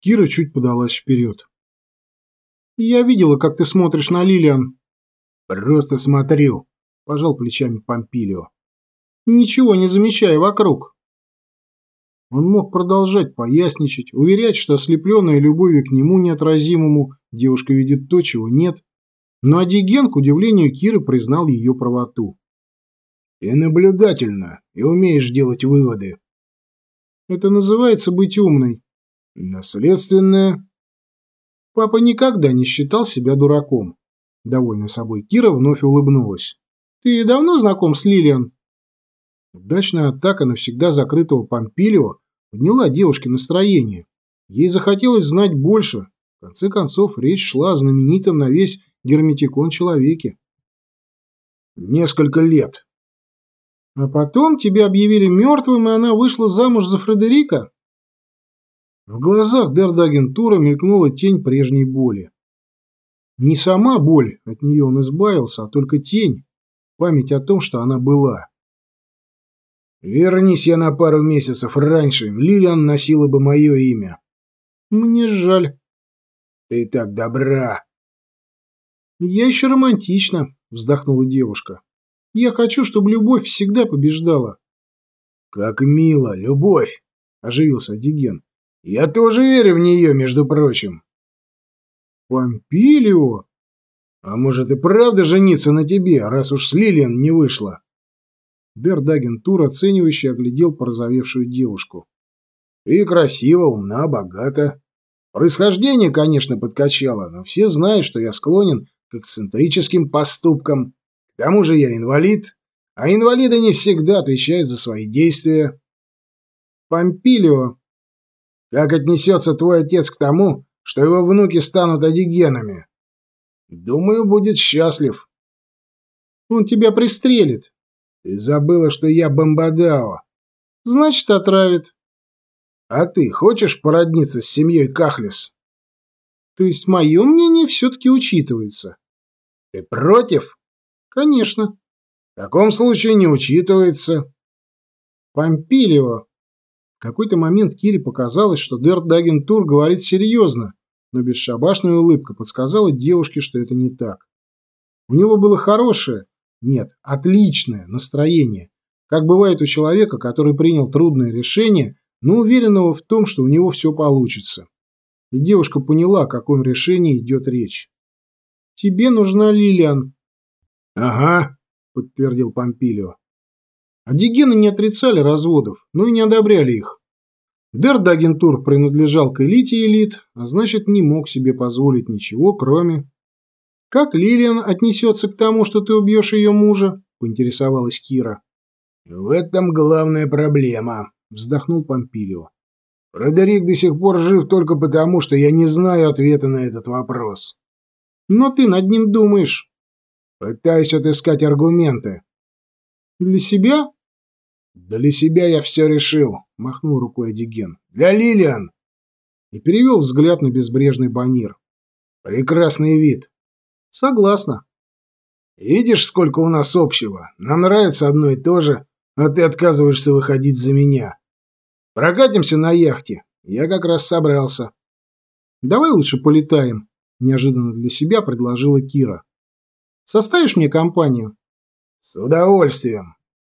Кира чуть подалась вперед. «Я видела, как ты смотришь на Лилиан». «Просто смотрю», – пожал плечами Помпилио. «Ничего не замечая вокруг». Он мог продолжать поясничать, уверять, что ослепленная любовью к нему неотразимому девушка видит то, чего нет, но Адиген, к удивлению Киры, признал ее правоту. «И наблюдательно, и умеешь делать выводы». «Это называется быть умной». «Наследственное». Папа никогда не считал себя дураком. Довольно собой Кира вновь улыбнулась. «Ты давно знаком с Лилиан?» Удачная атака навсегда закрытого Помпилио подняла девушке настроение. Ей захотелось знать больше. В конце концов, речь шла о знаменитом на весь герметикон человеке. Несколько лет. А потом тебя объявили мертвым, и она вышла замуж за Фредерика? В глазах Дердагентура мелькнула тень прежней боли. Не сама боль, от нее он избавился, а только тень, память о том, что она была. Вернись я на пару месяцев раньше, Лилиан носила бы мое имя. Мне жаль. Ты так добра. Я еще романтична, вздохнула девушка. Я хочу, чтобы любовь всегда побеждала. Как мило, любовь, оживился Диген. Я тоже верю в нее, между прочим. Помпилио? А может и правда жениться на тебе, раз уж с Лилиан не вышло? Дердагентур оценивающе оглядел порозовевшую девушку. И красиво, умна, богата. Происхождение, конечно, подкачало, но все знают, что я склонен к эксцентрическим поступкам. К тому же я инвалид, а инвалиды не всегда отвечают за свои действия. Помпилио. Как отнесется твой отец к тому, что его внуки станут одигенами? Думаю, будет счастлив. Он тебя пристрелит. Ты забыла, что я Бомбадао. Значит, отравит. А ты хочешь породниться с семьей Кахлис? То есть мое мнение все-таки учитывается. Ты против? Конечно. В таком случае не учитывается. Помпилио. Какой-то момент Кире показалось, что Дерт Дагентур говорит серьезно, но бесшабашная улыбка подсказала девушке, что это не так. У него было хорошее, нет, отличное настроение, как бывает у человека, который принял трудное решение, но уверенного в том, что у него все получится. И девушка поняла, о каком решении идет речь. «Тебе нужна Лилиан». «Ага», — подтвердил Помпилио. Адигены не отрицали разводов, но и не одобряли их. Дердагентур принадлежал к элите элит, а значит не мог себе позволить ничего, кроме «Как Лилиан отнесется к тому, что ты убьешь ее мужа?» – поинтересовалась Кира. «В этом главная проблема», – вздохнул Помпилио. «Фредерик до сих пор жив только потому, что я не знаю ответа на этот вопрос». «Но ты над ним думаешь». «Пытаюсь отыскать аргументы». «Для себя?» «Для себя я все решил», – махнул рукой Эдиген. «Для Лилиан!» И перевел взгляд на безбрежный банир. «Прекрасный вид. Согласна. Видишь, сколько у нас общего? Нам нравится одно и то же, а ты отказываешься выходить за меня. Прокатимся на яхте. Я как раз собрался. Давай лучше полетаем, неожиданно для себя предложила Кира. Составишь мне компанию? С удовольствием.